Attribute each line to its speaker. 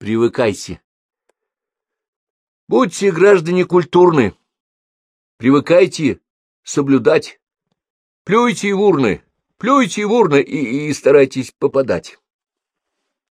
Speaker 1: Привыкайте. Будьте, граждане, культурны. Привыкайте соблюдать. Плюйте в урны, плюйте в урны и, и старайтесь попадать.